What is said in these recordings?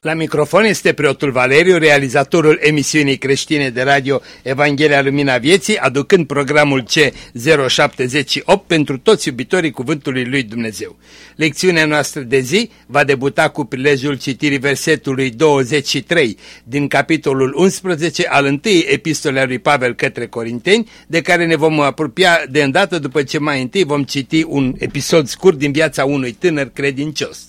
la microfon este preotul Valeriu, realizatorul emisiunii creștine de radio Evanghelia Lumina Vieții, aducând programul C078 pentru toți iubitorii Cuvântului Lui Dumnezeu. Lecțiunea noastră de zi va debuta cu prilejul citirii versetului 23 din capitolul 11 al întâi epistolei lui Pavel către Corinteni, de care ne vom apropia de îndată după ce mai întâi vom citi un episod scurt din viața unui tânăr credincios.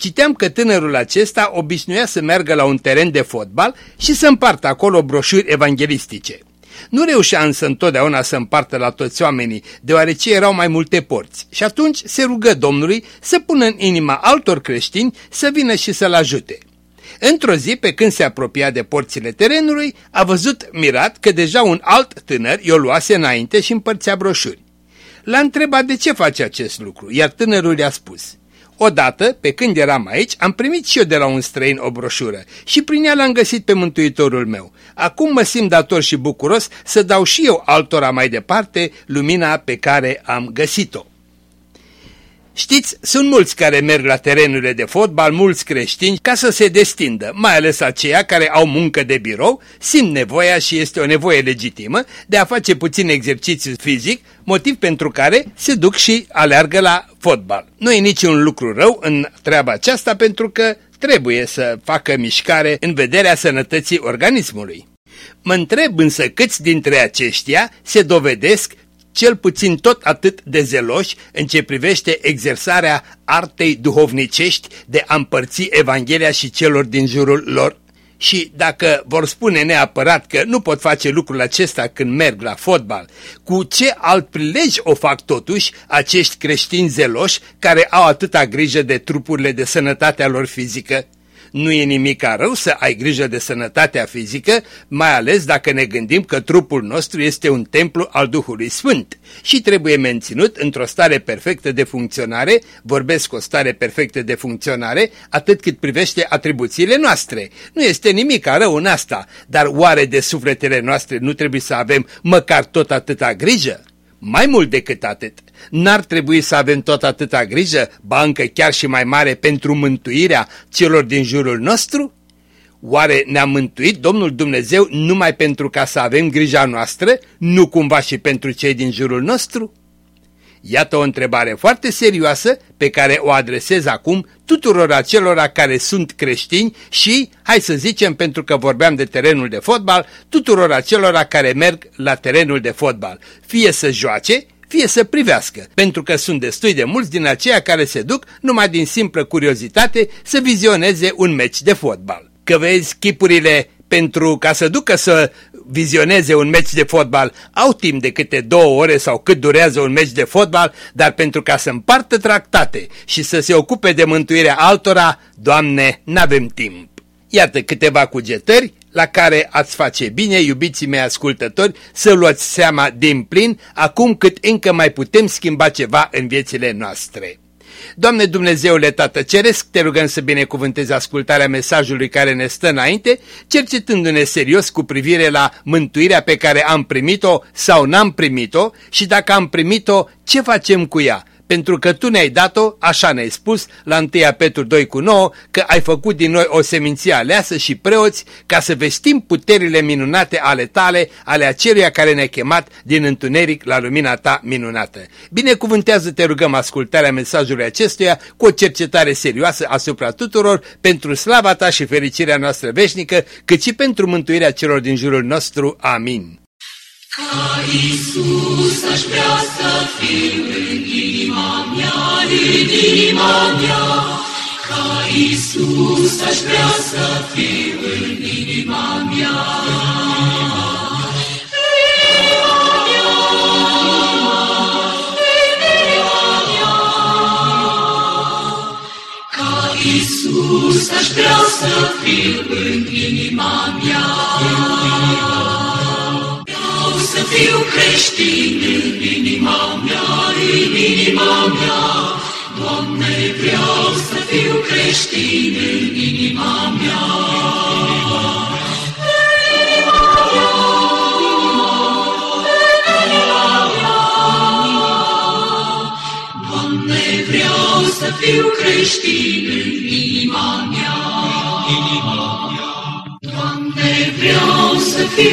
Citeam că tânărul acesta obișnuia să meargă la un teren de fotbal și să împartă acolo broșuri evanghelistice. Nu reușea însă întotdeauna să împartă la toți oamenii, deoarece erau mai multe porți și atunci se rugă Domnului să pună în inima altor creștini să vină și să-l ajute. Într-o zi, pe când se apropia de porțile terenului, a văzut mirat că deja un alt tânăr i-o luase înainte și împărțea broșuri. L-a întrebat de ce face acest lucru, iar tânărul i-a spus – Odată, pe când eram aici, am primit și eu de la un străin o broșură și prin ea l-am găsit pe Mântuitorul meu. Acum mă simt dator și bucuros să dau și eu altora mai departe lumina pe care am găsit-o. Știți, sunt mulți care merg la terenurile de fotbal, mulți creștini, ca să se destindă, mai ales aceia care au muncă de birou, simt nevoia și este o nevoie legitimă de a face puțin exercițiu fizic, motiv pentru care se duc și aleargă la fotbal. Nu e niciun lucru rău în treaba aceasta pentru că trebuie să facă mișcare în vederea sănătății organismului. Mă întreb însă câți dintre aceștia se dovedesc cel puțin tot atât de zeloși în ce privește exersarea artei duhovnicești de a împărți Evanghelia și celor din jurul lor. Și dacă vor spune neapărat că nu pot face lucrul acesta când merg la fotbal, cu ce alt prilej o fac totuși acești creștini zeloși care au atâta grijă de trupurile de sănătatea lor fizică? Nu e nimic rău să ai grijă de sănătatea fizică, mai ales dacă ne gândim că trupul nostru este un templu al Duhului Sfânt și trebuie menținut într-o stare perfectă de funcționare, vorbesc o stare perfectă de funcționare, atât cât privește atribuțiile noastre. Nu este nimic rău în asta, dar oare de sufletele noastre nu trebuie să avem măcar tot atâta grijă? Mai mult decât atât, n-ar trebui să avem tot atâta grijă, bancă chiar și mai mare pentru mântuirea celor din jurul nostru? Oare ne-a mântuit Domnul Dumnezeu numai pentru ca să avem grija noastră, nu cumva și pentru cei din jurul nostru? Iată o întrebare foarte serioasă pe care o adresez acum tuturor acelora care sunt creștini și, hai să zicem, pentru că vorbeam de terenul de fotbal, tuturor acelora care merg la terenul de fotbal, fie să joace, fie să privească, pentru că sunt destui de mulți din aceia care se duc numai din simplă curiozitate să vizioneze un meci de fotbal. Că vezi chipurile pentru ca să ducă să vizioneze un meci de fotbal, au timp de câte două ore sau cât durează un meci de fotbal, dar pentru ca să împartă tractate și să se ocupe de mântuirea altora, Doamne, n-avem timp. Iată câteva cugetări la care ați face bine, iubiții mei ascultători, să luați seama din plin acum cât încă mai putem schimba ceva în viețile noastre. Doamne Dumnezeule Tată Ceresc, te rugăm să binecuvântezi ascultarea mesajului care ne stă înainte, cercetându-ne serios cu privire la mântuirea pe care am primit-o sau n-am primit-o și dacă am primit-o, ce facem cu ea? Pentru că tu ne-ai dat-o, așa ne-ai spus, la 1 Petru 2 cu 9, că ai făcut din noi o seminție aleasă și preoți, ca să vestim puterile minunate ale tale, ale aceluia care ne-a chemat din întuneric la lumina ta minunată. Binecuvântează, te rugăm, ascultarea mesajului acestuia cu o cercetare serioasă asupra tuturor, pentru slava ta și fericirea noastră veșnică, cât și pentru mântuirea celor din jurul nostru. Amin. Ca Iisus aș vrea să fiu în inima mea, în inima mea. Ca Iisus aș vrea să fiu în inima mea. Iisus, aș vrea să fiu în inima mea. Vreau să fiu creștin în inima mea, în inima mea. Doamne, vreau să fiu creștin în inima mea. Doamne, vreau să fiu creștin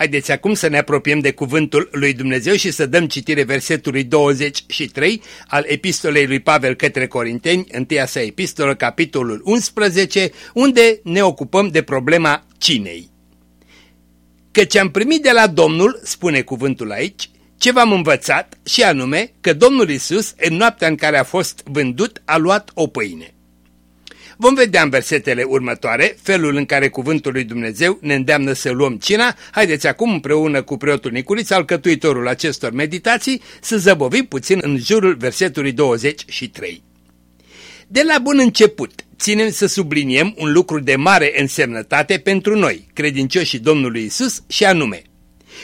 Haideți acum să ne apropiem de cuvântul lui Dumnezeu și să dăm citire versetului 23 al epistolei lui Pavel către Corinteni, întâia sa epistolă, capitolul 11, unde ne ocupăm de problema cinei. Căci am primit de la Domnul, spune cuvântul aici, ce v-am învățat și anume că Domnul Isus, în noaptea în care a fost vândut, a luat o pâine. Vom vedea în versetele următoare felul în care cuvântul lui Dumnezeu ne îndeamnă să luăm cina. Haideți acum împreună cu preotul Nicurița, alcătuitorul acestor meditații, să zăbovim puțin în jurul versetului 23. De la bun început, ținem să subliniem un lucru de mare însemnătate pentru noi, credincioșii Domnului Isus, și anume,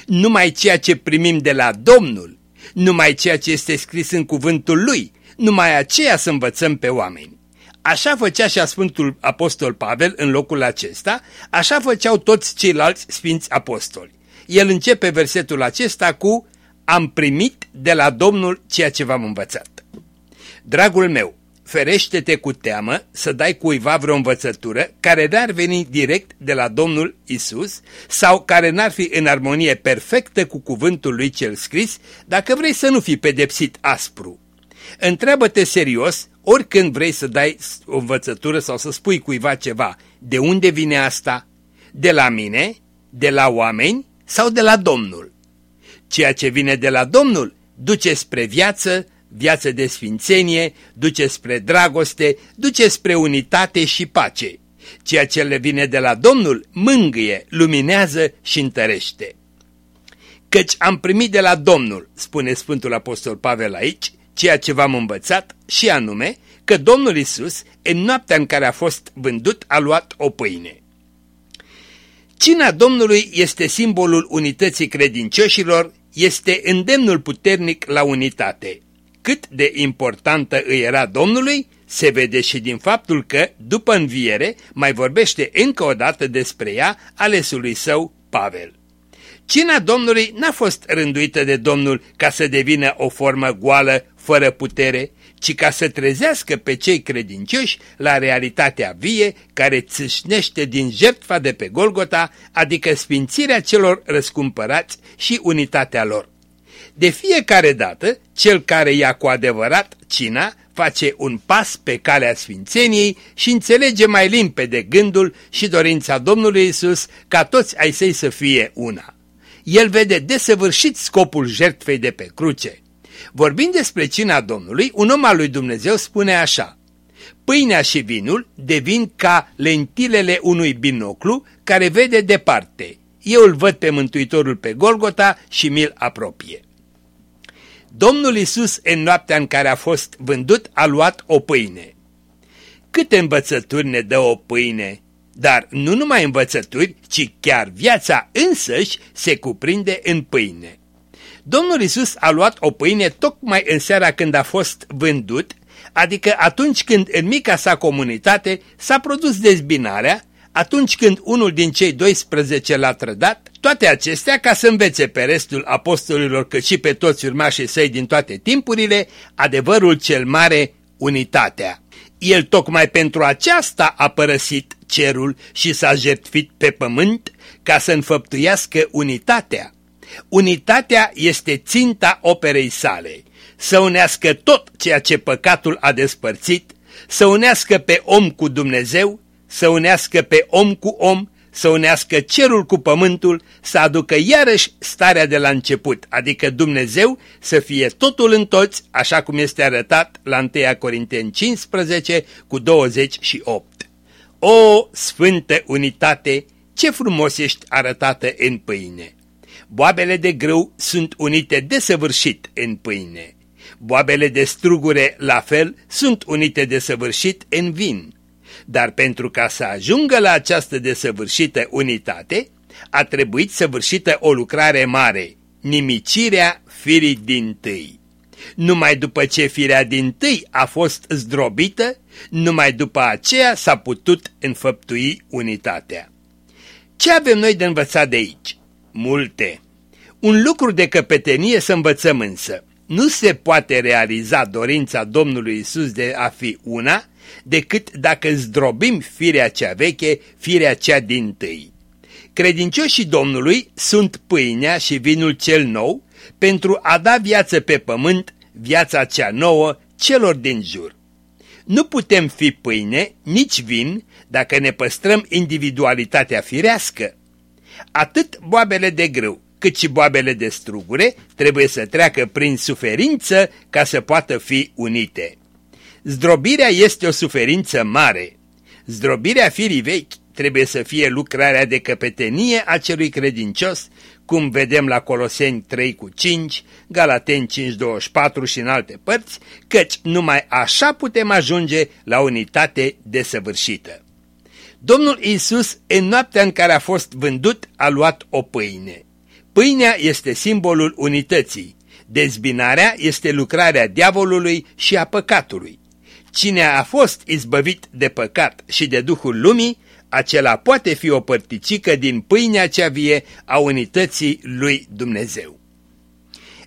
numai ceea ce primim de la Domnul, numai ceea ce este scris în cuvântul Lui, numai aceea să învățăm pe oameni. Așa făcea și Sfântul Apostol Pavel în locul acesta, așa făceau toți ceilalți sfinți apostoli. El începe versetul acesta cu Am primit de la Domnul ceea ce v-am învățat. Dragul meu, ferește-te cu teamă să dai cuiva vreo învățătură care n-ar veni direct de la Domnul Isus sau care n-ar fi în armonie perfectă cu cuvântul lui cel scris, dacă vrei să nu fii pedepsit aspru. Întreabă-te serios oricând vrei să dai o învățătură sau să spui cuiva ceva, de unde vine asta? De la mine? De la oameni? Sau de la Domnul? Ceea ce vine de la Domnul duce spre viață, viață de sfințenie, duce spre dragoste, duce spre unitate și pace. Ceea ce le vine de la Domnul mângâie, luminează și întărește. Căci am primit de la Domnul, spune Sfântul Apostol Pavel aici, ceea ce v-am învățat și anume că Domnul Isus, în noaptea în care a fost vândut, a luat o pâine. Cina Domnului este simbolul unității credincioșilor, este îndemnul puternic la unitate. Cât de importantă îi era Domnului, se vede și din faptul că, după înviere, mai vorbește încă o dată despre ea alesului său, Pavel. Cina Domnului n-a fost rânduită de Domnul ca să devină o formă goală, fără putere, ci ca să trezească pe cei credincioși la realitatea vie care țâșnește din jertfa de pe Golgota, adică sfințirea celor răscumpărați și unitatea lor. De fiecare dată, cel care ia cu adevărat cina face un pas pe calea sfințeniei și înțelege mai limpede gândul și dorința Domnului Isus ca toți ai săi să fie una. El vede desăvârșit scopul jertfei de pe cruce. Vorbind despre cina Domnului, un om al lui Dumnezeu spune așa, Pâinea și vinul devin ca lentilele unui binoclu care vede departe. Eu îl văd pe Mântuitorul pe Golgota și mi-l apropie. Domnul Isus, în noaptea în care a fost vândut, a luat o pâine. Câte învățături ne dă o pâine, dar nu numai învățături, ci chiar viața însăși se cuprinde în pâine. Domnul Isus a luat o pâine tocmai în seara când a fost vândut, adică atunci când în mica sa comunitate s-a produs dezbinarea, atunci când unul din cei 12 l-a trădat, toate acestea ca să învețe pe restul apostolilor cât și pe toți urmașii săi din toate timpurile, adevărul cel mare, unitatea. El tocmai pentru aceasta a părăsit cerul și s-a jertfit pe pământ ca să înfăptuiască unitatea. Unitatea este ținta operei sale, să unească tot ceea ce păcatul a despărțit, să unească pe om cu Dumnezeu, să unească pe om cu om, să unească cerul cu pământul, să aducă iarăși starea de la început, adică Dumnezeu să fie totul în toți, așa cum este arătat la 1 Corinteni 15 cu 28. O sfântă unitate, ce frumos ești arătată în pâine! Boabele de grâu sunt unite desăvârșit în pâine. Boabele de strugure, la fel, sunt unite desăvârșit în vin. Dar pentru ca să ajungă la această desăvârșită unitate, a trebuit săvârșită o lucrare mare, nimicirea firii din tâi. Numai după ce firea din tâi a fost zdrobită, numai după aceea s-a putut înfăptui unitatea. Ce avem noi de învățat de aici? Multe. Un lucru de căpetenie să învățăm însă. Nu se poate realiza dorința Domnului Isus de a fi una decât dacă zdrobim firea cea veche, firea cea din tâi. Credincioșii Domnului sunt pâinea și vinul cel nou pentru a da viață pe pământ, viața cea nouă celor din jur. Nu putem fi pâine, nici vin, dacă ne păstrăm individualitatea firească. Atât boabele de grâu, cât și boabele de strugure trebuie să treacă prin suferință ca să poată fi unite. Zdrobirea este o suferință mare. Zdrobirea firii vechi trebuie să fie lucrarea de căpetenie a celui credincios, cum vedem la Coloseni 3 cu 5, Galateni 5, 24 și în alte părți, căci numai așa putem ajunge la unitate desăvârșită. Domnul Isus, în noaptea în care a fost vândut, a luat o pâine. Pâinea este simbolul unității. Dezbinarea este lucrarea diavolului și a păcatului. Cine a fost izbăvit de păcat și de Duhul lumii, acela poate fi o părticică din pâinea cea vie a unității lui Dumnezeu.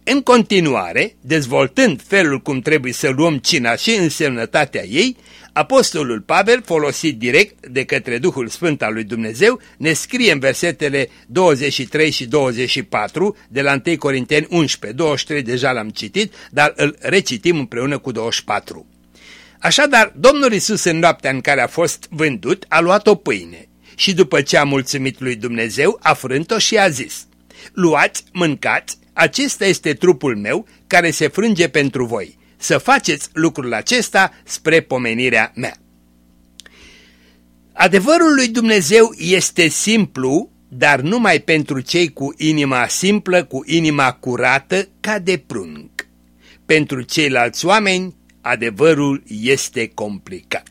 În continuare, dezvoltând felul cum trebuie să luăm cina și însemnătatea ei, Apostolul Pavel, folosit direct de către Duhul Sfânt al lui Dumnezeu, ne scrie în versetele 23 și 24 de la 1 Corinteni 11, 23 deja l-am citit, dar îl recitim împreună cu 24. Așadar, Domnul Isus în noaptea în care a fost vândut a luat o pâine și după ce a mulțumit lui Dumnezeu a frânt-o și a zis Luați, mâncați, acesta este trupul meu care se frânge pentru voi să faceți lucrul acesta spre pomenirea mea. Adevărul lui Dumnezeu este simplu, dar numai pentru cei cu inima simplă, cu inima curată, ca de prunc. Pentru ceilalți oameni, adevărul este complicat.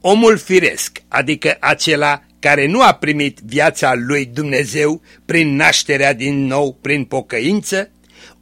Omul firesc, adică acela care nu a primit viața lui Dumnezeu prin nașterea din nou, prin pocăință,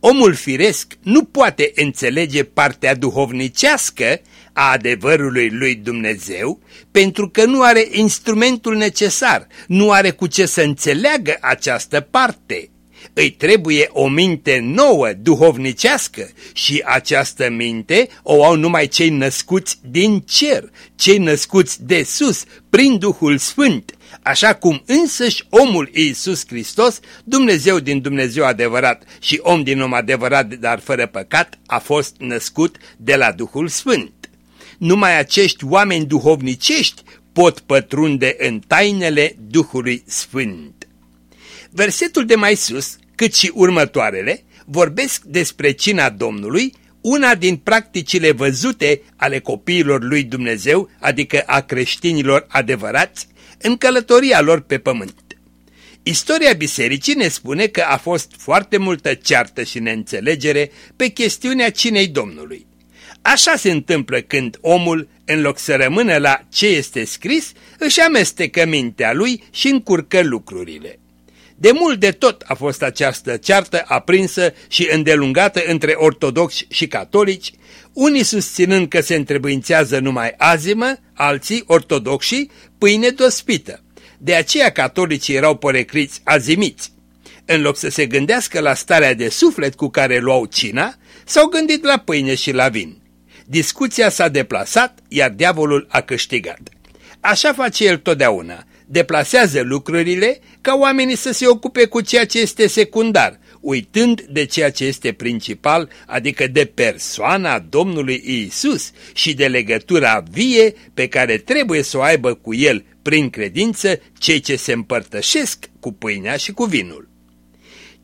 Omul firesc nu poate înțelege partea duhovnicească a adevărului lui Dumnezeu pentru că nu are instrumentul necesar, nu are cu ce să înțeleagă această parte. Îi trebuie o minte nouă, duhovnicească și această minte o au numai cei născuți din cer, cei născuți de sus, prin Duhul Sfânt, așa cum însăși omul Iisus Hristos, Dumnezeu din Dumnezeu adevărat și om din om adevărat, dar fără păcat, a fost născut de la Duhul Sfânt. Numai acești oameni duhovnicești pot pătrunde în tainele Duhului Sfânt. Versetul de mai sus, cât și următoarele, vorbesc despre cina Domnului, una din practicile văzute ale copiilor lui Dumnezeu, adică a creștinilor adevărați, în călătoria lor pe pământ. Istoria bisericii ne spune că a fost foarte multă ceartă și neînțelegere pe chestiunea cinei Domnului. Așa se întâmplă când omul, în loc să rămână la ce este scris, își amestecă mintea lui și încurcă lucrurile. De mult de tot a fost această ceartă aprinsă și îndelungată între ortodoxi și catolici, unii susținând că se întrebuințează numai azimă, alții, ortodoxii, pâine dospită. De aceea catolicii erau porecriți azimiți. În loc să se gândească la starea de suflet cu care luau cina, s-au gândit la pâine și la vin. Discuția s-a deplasat, iar diavolul a câștigat. Așa face el totdeauna, deplasează lucrurile ca oamenii să se ocupe cu ceea ce este secundar, uitând de ceea ce este principal, adică de persoana Domnului Isus și de legătura vie pe care trebuie să o aibă cu El prin credință cei ce se împărtășesc cu pâinea și cu vinul.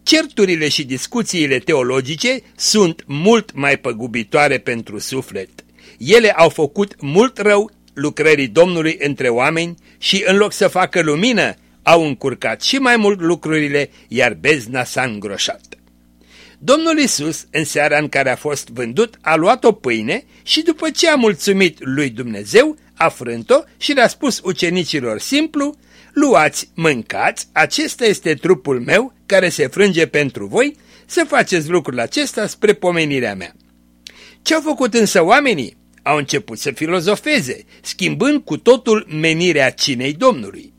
Certurile și discuțiile teologice sunt mult mai păgubitoare pentru suflet. Ele au făcut mult rău lucrării Domnului între oameni și în loc să facă lumină, au încurcat și mai mult lucrurile, iar bezna s-a îngroșat. Domnul Isus, în seara în care a fost vândut, a luat o pâine și după ce a mulțumit lui Dumnezeu, a frânt-o și le-a spus ucenicilor simplu, luați, mâncați, acesta este trupul meu care se frânge pentru voi, să faceți lucrul acesta spre pomenirea mea. Ce-au făcut însă oamenii? Au început să filozofeze, schimbând cu totul menirea cinei Domnului.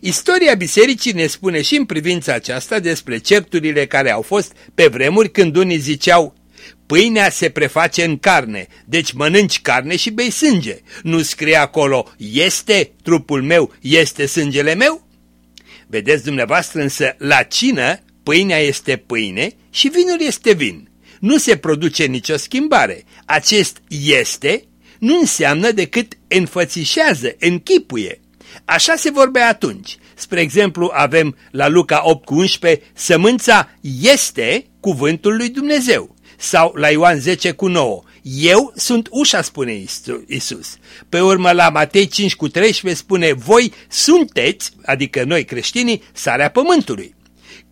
Istoria bisericii ne spune și în privința aceasta despre certurile care au fost pe vremuri când unii ziceau Pâinea se preface în carne, deci mănânci carne și bei sânge. Nu scrie acolo, este trupul meu, este sângele meu? Vedeți dumneavoastră însă, la cină, pâinea este pâine și vinul este vin. Nu se produce nicio schimbare. Acest este nu înseamnă decât înfățișează, închipuie. Așa se vorbea atunci. Spre exemplu, avem la Luca 8 cu 11, sămânța este cuvântul lui Dumnezeu. Sau la Ioan 10 cu 9, eu sunt ușa, spune Isus. Pe urmă la Matei 5 cu 13 spune, voi sunteți, adică noi creștinii, sarea pământului.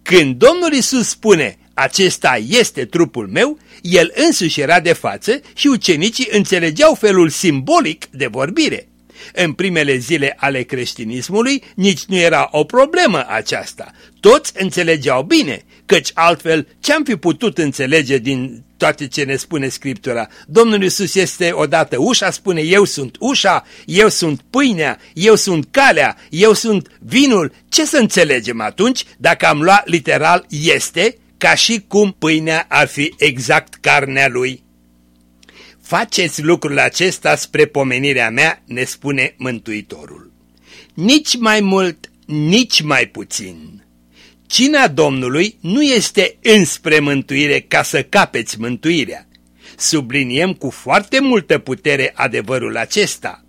Când Domnul Isus spune, acesta este trupul meu, el însuși era de față și ucenicii înțelegeau felul simbolic de vorbire. În primele zile ale creștinismului nici nu era o problemă aceasta. Toți înțelegeau bine, căci altfel ce-am fi putut înțelege din toate ce ne spune Scriptura? Domnul Iisus este odată ușa, spune eu sunt ușa, eu sunt pâinea, eu sunt calea, eu sunt vinul. Ce să înțelegem atunci dacă am luat literal este, ca și cum pâinea ar fi exact carnea lui? Faceți lucrul acesta spre pomenirea mea, ne spune Mântuitorul. Nici mai mult, nici mai puțin. Cina Domnului nu este înspre mântuire ca să capeți mântuirea. Subliniem cu foarte multă putere adevărul acesta.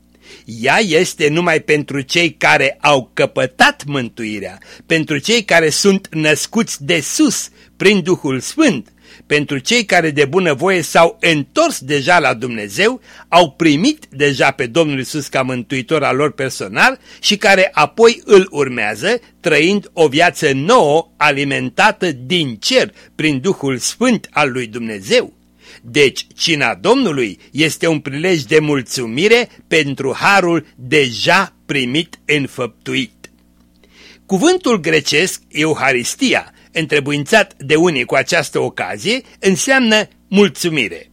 Ea este numai pentru cei care au căpătat mântuirea, pentru cei care sunt născuți de sus prin Duhul Sfânt, pentru cei care de bunăvoie s-au întors deja la Dumnezeu, au primit deja pe Domnul Isus ca mântuitor al lor personal și care apoi îl urmează, trăind o viață nouă, alimentată din cer prin Duhul Sfânt al lui Dumnezeu. Deci, cina Domnului este un prilej de mulțumire pentru harul deja primit înfăptuit. Cuvântul grecesc, Euharistia, întrebuințat de unii cu această ocazie, înseamnă mulțumire.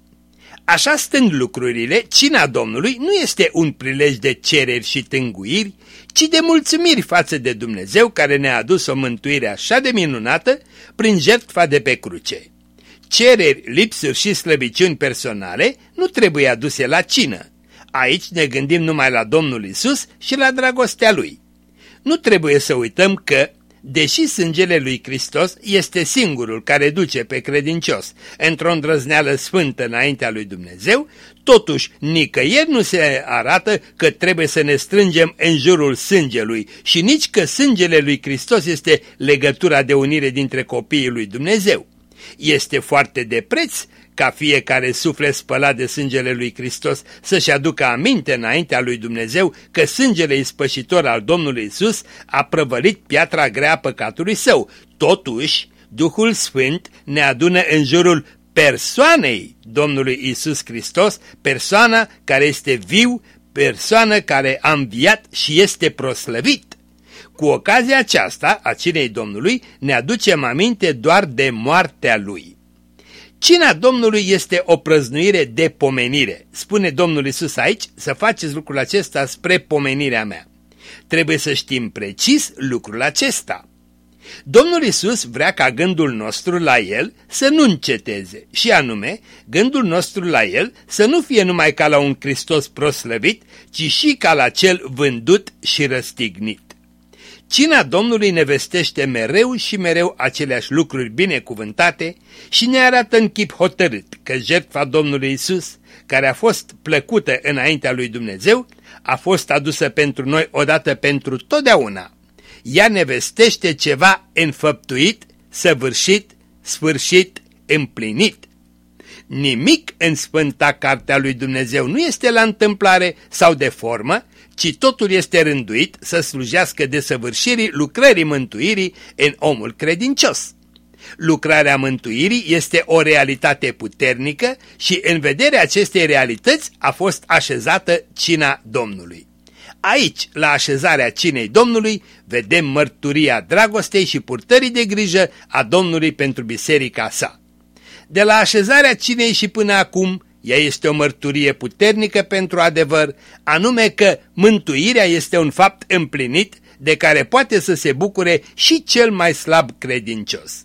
Așa stând lucrurile, cina Domnului nu este un prilej de cereri și tânguiri, ci de mulțumiri față de Dumnezeu care ne-a adus o mântuire așa de minunată prin jertfa de pe cruce. Cereri, lipsuri și slăbiciuni personale nu trebuie aduse la cină. Aici ne gândim numai la Domnul Isus și la dragostea Lui. Nu trebuie să uităm că Deși sângele lui Hristos este singurul care duce pe credincios într-o îndrăzneală sfântă înaintea lui Dumnezeu, totuși nicăieri nu se arată că trebuie să ne strângem în jurul sângelui și nici că sângele lui Hristos este legătura de unire dintre copiii lui Dumnezeu. Este foarte de preț ca fiecare suflet spălat de sângele lui Hristos să-și aducă aminte înaintea lui Dumnezeu că sângele ispășitor al Domnului Isus a prăvălit piatra grea păcatului său. Totuși, Duhul Sfânt ne adună în jurul persoanei Domnului Isus Hristos, persoana care este viu, persoană care a înviat și este proslăvit. Cu ocazia aceasta, a cinei Domnului, ne aducem aminte doar de moartea Lui. Cina Domnului este o prăznuire de pomenire. Spune Domnul Isus aici să faceți lucrul acesta spre pomenirea mea. Trebuie să știm precis lucrul acesta. Domnul Isus vrea ca gândul nostru la El să nu înceteze și anume, gândul nostru la El să nu fie numai ca la un Hristos proslăvit, ci și ca la cel vândut și răstignit. Cina Domnului ne vestește mereu și mereu aceleași lucruri binecuvântate și ne arată în chip hotărât că jertfa Domnului Isus, care a fost plăcută înaintea lui Dumnezeu, a fost adusă pentru noi odată pentru totdeauna. Ea ne vestește ceva înfăptuit, săvârșit, sfârșit, împlinit. Nimic în Sfânta Cartea lui Dumnezeu nu este la întâmplare sau de formă, ci totul este rânduit să slujească de săvârșirii lucrării mântuirii în omul credincios. Lucrarea mântuirii este o realitate puternică și în vederea acestei realități a fost așezată cina Domnului. Aici, la așezarea cinei Domnului, vedem mărturia dragostei și purtării de grijă a Domnului pentru biserica sa. De la așezarea cinei și până acum, ea este o mărturie puternică pentru adevăr, anume că mântuirea este un fapt împlinit de care poate să se bucure și cel mai slab credincios.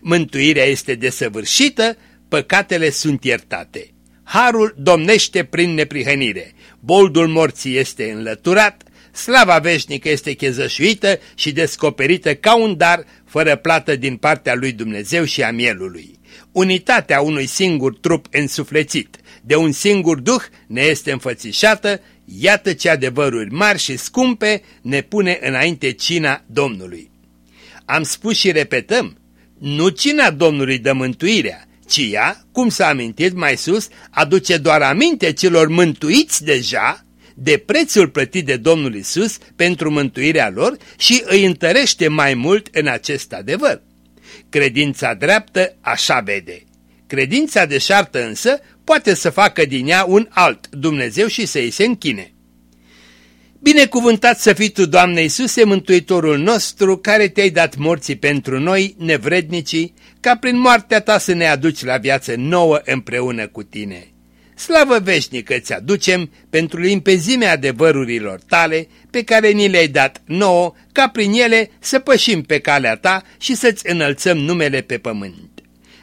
Mântuirea este desăvârșită, păcatele sunt iertate. Harul domnește prin neprihănire, boldul morții este înlăturat, slava veșnică este chezășuită și descoperită ca un dar fără plată din partea lui Dumnezeu și a mielului. Unitatea unui singur trup însuflețit, de un singur duh ne este înfățișată, iată ce adevăruri mari și scumpe ne pune înainte cina Domnului. Am spus și repetăm, nu cina Domnului dă mântuirea, ci ea, cum s-a amintit mai sus, aduce doar aminte celor mântuiți deja de prețul plătit de Domnul Isus pentru mântuirea lor și îi întărește mai mult în acest adevăr. Credința dreaptă așa vede. Credința deșartă însă poate să facă din ea un alt Dumnezeu și să-i se închine. Binecuvântat să fii Tu, Doamne Iisuse, Mântuitorul nostru, care te-ai dat morții pentru noi, nevrednicii, ca prin moartea Ta să ne aduci la viață nouă împreună cu Tine. Slavă veșnică ți aducem pentru limpezimea adevărurilor tale pe care ni le-ai dat nouă, ca prin ele să pășim pe calea ta și să-ți înălțăm numele pe pământ.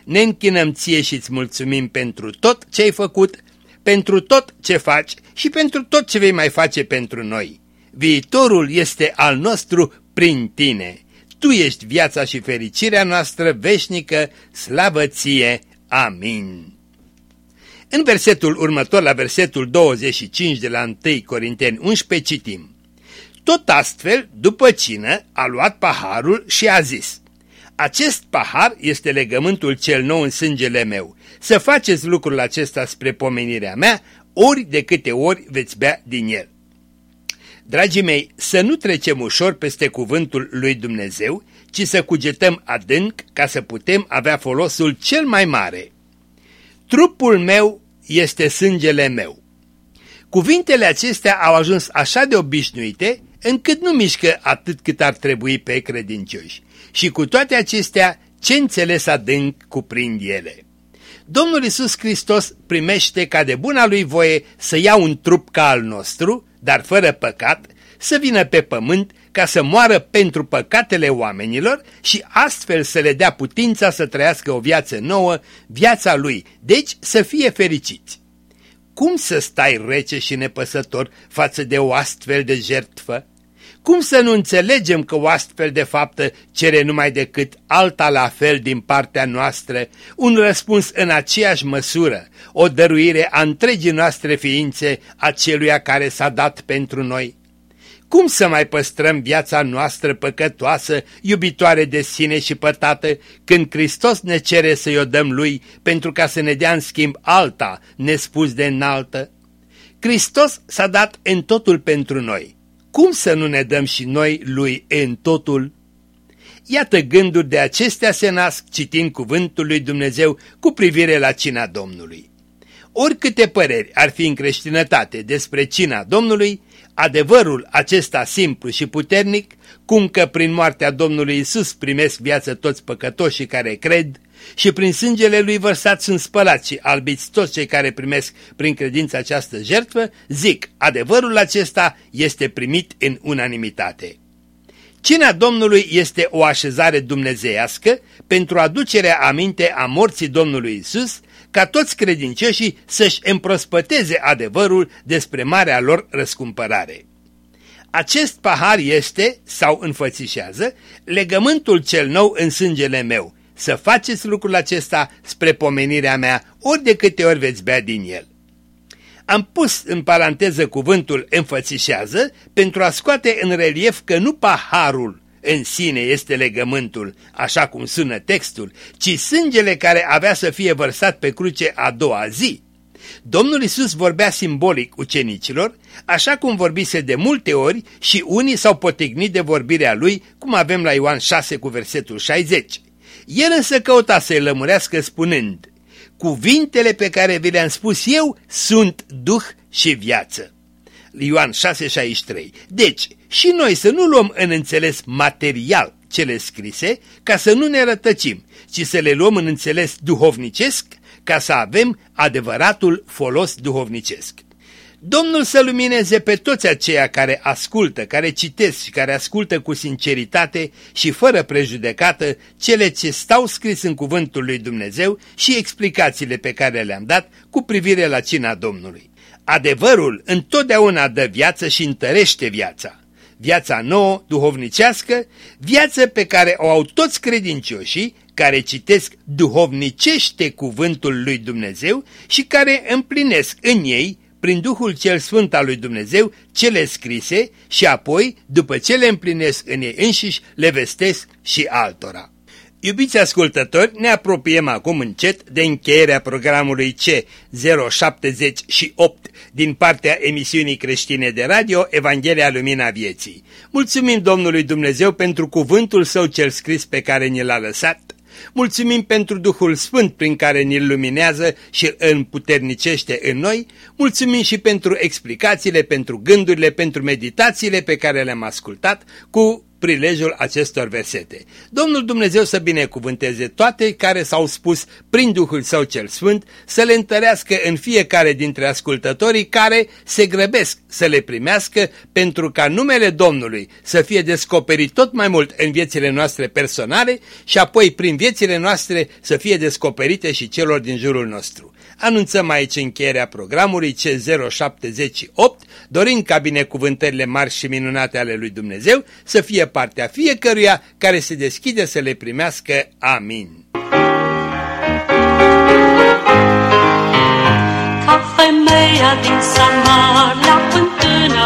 Ne închinăm ție și îți mulțumim pentru tot ce ai făcut, pentru tot ce faci și pentru tot ce vei mai face pentru noi. Viitorul este al nostru prin tine. Tu ești viața și fericirea noastră veșnică, slavă ție. Amin. În versetul următor, la versetul 25 de la 1 Corinteni 11, citim Tot astfel, după cină, a luat paharul și a zis Acest pahar este legământul cel nou în sângele meu. Să faceți lucrul acesta spre pomenirea mea, ori de câte ori veți bea din el. Dragii mei, să nu trecem ușor peste cuvântul lui Dumnezeu, ci să cugetăm adânc ca să putem avea folosul cel mai mare. Trupul meu este sângele meu. Cuvintele acestea au ajuns așa de obișnuite încât nu mișcă atât cât ar trebui pe credincioși. Și cu toate acestea, ce înțeles adânc cuprind ele? Domnul Isus Hristos primește ca de buna lui voie să ia un trup ca al nostru, dar fără păcat, să vină pe pământ ca să moară pentru păcatele oamenilor și astfel să le dea putința să trăiască o viață nouă, viața lui, deci să fie fericiți. Cum să stai rece și nepăsător față de o astfel de jertfă? Cum să nu înțelegem că o astfel de faptă cere numai decât alta la fel din partea noastră, un răspuns în aceeași măsură, o dăruire a întregii noastre ființe a celuia care s-a dat pentru noi? Cum să mai păstrăm viața noastră păcătoasă, iubitoare de sine și pătată, când Hristos ne cere să-i o dăm Lui pentru ca să ne dea în schimb alta, nespus de înaltă? Hristos s-a dat în totul pentru noi. Cum să nu ne dăm și noi Lui în totul? Iată gânduri de acestea se nasc citind cuvântul lui Dumnezeu cu privire la cina Domnului. Oricâte păreri ar fi în creștinătate despre cina Domnului, adevărul acesta simplu și puternic, cum că prin moartea Domnului Isus primesc viață toți păcătoșii care cred și prin sângele lui vărsat sunt spălați și albiți toți cei care primesc prin credință această jertfă, zic, adevărul acesta este primit în unanimitate. Cina Domnului este o așezare dumnezeiască pentru aducerea aminte a morții Domnului Isus ca toți credincioșii să-și împrospăteze adevărul despre marea lor răscumpărare. Acest pahar este, sau înfățișează, legământul cel nou în sângele meu. Să faceți lucrul acesta spre pomenirea mea, ori de câte ori veți bea din el. Am pus în paranteză cuvântul înfățișează pentru a scoate în relief că nu paharul în sine este legământul, așa cum sună textul, ci sângele care avea să fie vărsat pe cruce a doua zi. Domnul Isus vorbea simbolic ucenicilor, așa cum vorbise de multe ori și unii s-au potignit de vorbirea lui, cum avem la Ioan 6 cu versetul 60. El însă căuta să-i lămurească spunând, Cuvintele pe care vi le-am spus eu sunt duh și viață. Ioan 6,63 Deci, și noi să nu luăm în înțeles material cele scrise, ca să nu ne rătăcim, ci să le luăm în înțeles duhovnicesc, ca să avem adevăratul folos duhovnicesc. Domnul să lumineze pe toți aceia care ascultă, care citesc și care ascultă cu sinceritate și fără prejudecată cele ce stau scris în cuvântul lui Dumnezeu și explicațiile pe care le-am dat cu privire la cina Domnului. Adevărul întotdeauna dă viață și întărește viața. Viața nouă, duhovnicească, viață pe care o au toți credincioșii care citesc duhovnicește cuvântul lui Dumnezeu și care împlinesc în ei prin Duhul cel Sfânt al lui Dumnezeu cele scrise și apoi, după ce le împlinesc în ei înșiși, le vestesc și altora. Iubiți ascultători, ne apropiem acum încet de încheierea programului C078 din partea emisiunii creștine de radio Evanghelia Lumina Vieții. Mulțumim Domnului Dumnezeu pentru cuvântul său cel scris pe care ne l-a lăsat Mulțumim pentru Duhul Sfânt prin care ne luminează și îl împuternicește în noi. Mulțumim și pentru explicațiile, pentru gândurile, pentru meditațiile pe care le-am ascultat cu prilejul acestor versete. Domnul Dumnezeu să binecuvânteze toate care s-au spus prin Duhul Său cel Sfânt, să le întărească în fiecare dintre ascultătorii care se grăbesc să le primească pentru ca numele Domnului să fie descoperit tot mai mult în viețile noastre personale și apoi prin viețile noastre să fie descoperite și celor din jurul nostru. Anunțăm aici încheierea programului C078, dorind ca binecuvântările mari și minunate ale lui Dumnezeu să fie partea fiecăruia care se deschide să le primească. Amin. Ca femeia din Samar la fântână,